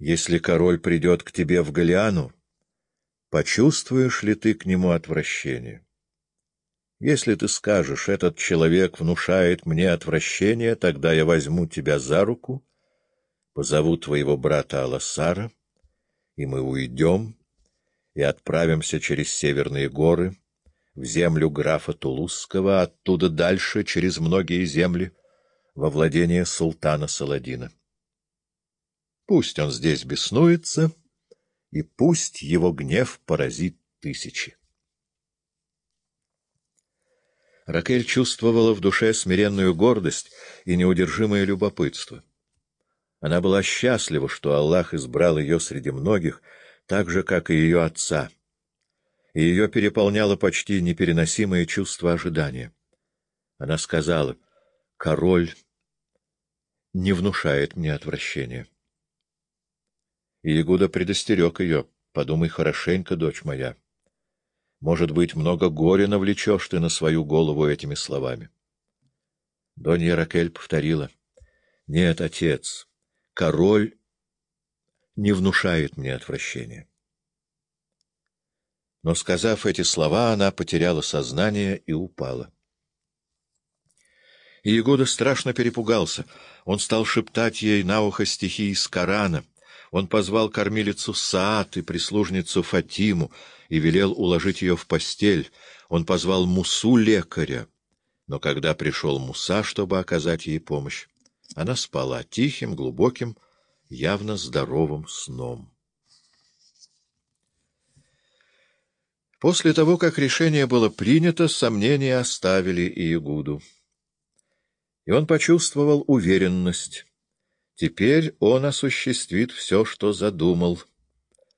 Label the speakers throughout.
Speaker 1: Если король придет к тебе в Галиану, почувствуешь ли ты к нему отвращение? Если ты скажешь, этот человек внушает мне отвращение, тогда я возьму тебя за руку, позову твоего брата Алассара, и мы уйдем и отправимся через северные горы в землю графа Тулузского, оттуда дальше, через многие земли, во владение султана Саладина. Пусть он здесь беснуется, и пусть его гнев поразит тысячи. Ракель чувствовала в душе смиренную гордость и неудержимое любопытство. Она была счастлива, что Аллах избрал ее среди многих, так же, как и ее отца. И ее переполняло почти непереносимое чувство ожидания. Она сказала, «Король не внушает мне отвращения». И Ягуда предостерег ее. Подумай хорошенько, дочь моя. Может быть, много горя навлечешь ты на свою голову этими словами. Донья Ракель повторила. Нет, отец, король не внушает мне отвращения. Но, сказав эти слова, она потеряла сознание и упала. И Егода страшно перепугался. Он стал шептать ей на ухо стихи из Корана — он позвал кормилицу Саат и прислужницу Фатиму и велел уложить ее в постель. Он позвал Мусу лекаря. Но когда пришел Муса, чтобы оказать ей помощь, она спала тихим, глубоким, явно здоровым сном. После того, как решение было принято, сомнения оставили Иегуду. И он почувствовал уверенность. Теперь он осуществит все, что задумал.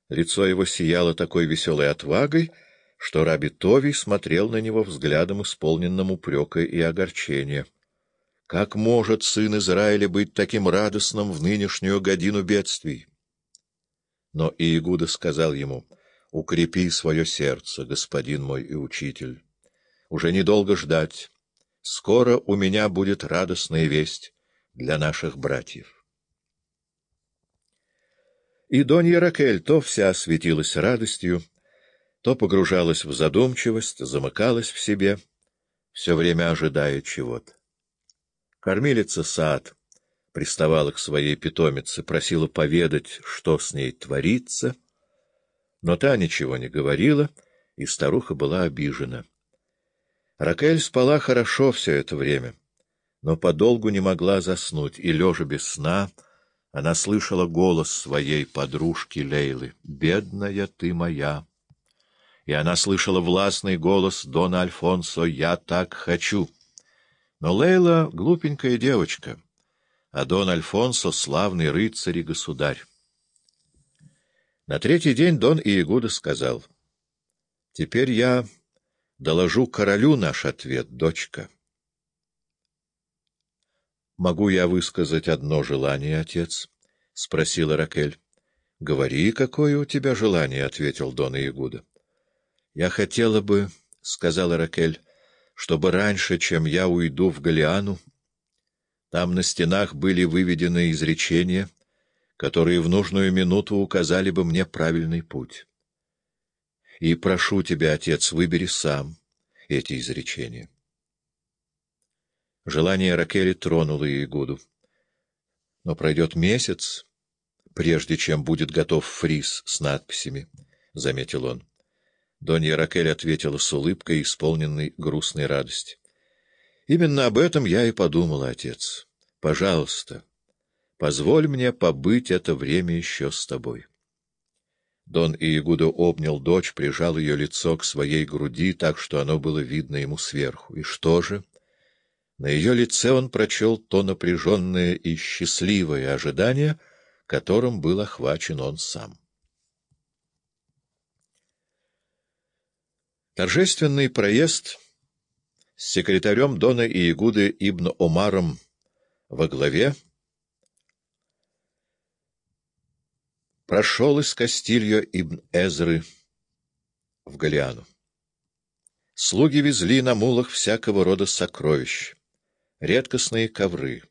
Speaker 1: Лицо его сияло такой веселой отвагой, что Раби Товий смотрел на него взглядом, исполненным упрека и огорчения. Как может сын Израиля быть таким радостным в нынешнюю годину бедствий? Но Иегуда сказал ему, «Укрепи свое сердце, господин мой и учитель. Уже недолго ждать. Скоро у меня будет радостная весть для наших братьев». И Донья Ракель то вся светилась радостью, то погружалась в задумчивость, замыкалась в себе, все время ожидая чего-то. Кормилица сад приставала к своей питомице, просила поведать, что с ней творится, но та ничего не говорила, и старуха была обижена. Ракель спала хорошо все это время, но подолгу не могла заснуть, и, лежа без сна, она слышала голос своей подружки Лейлы «Бедная ты моя!» И она слышала властный голос Дона Альфонсо «Я так хочу!» Но Лейла — глупенькая девочка, а Дон Альфонсо — славный рыцарь и государь. На третий день Дон Иегуда сказал «Теперь я доложу королю наш ответ, дочка». — Могу я высказать одно желание, отец? — спросила Ракель. — Говори, какое у тебя желание, — ответил Дон Иегуда. — Я хотела бы, — сказала Ракель, — чтобы раньше, чем я уйду в Галиану, там на стенах были выведены изречения, которые в нужную минуту указали бы мне правильный путь. И прошу тебя, отец, выбери сам эти изречения. Желание Ракели тронуло Иегуду. Но пройдет месяц, прежде чем будет готов фриз с надписями, — заметил он. Донья Ракель ответила с улыбкой, исполненной грустной радости. — Именно об этом я и подумала, отец. Пожалуйста, позволь мне побыть это время еще с тобой. Дон Иегудо обнял дочь, прижал ее лицо к своей груди, так что оно было видно ему сверху. И что же? На ее лице он прочел то напряженное и счастливое ожидание, которым был охвачен он сам. Торжественный проезд с секретарем Дона Иегуды Ибн Омаром во главе прошел из Кастильо Ибн Эзры в Галиану. Слуги везли на мулах всякого рода сокровищ редкостные ковры,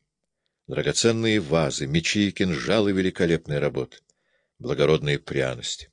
Speaker 1: драгоценные вазы, мечи и кинжалы великолепной работы. благородные пряности.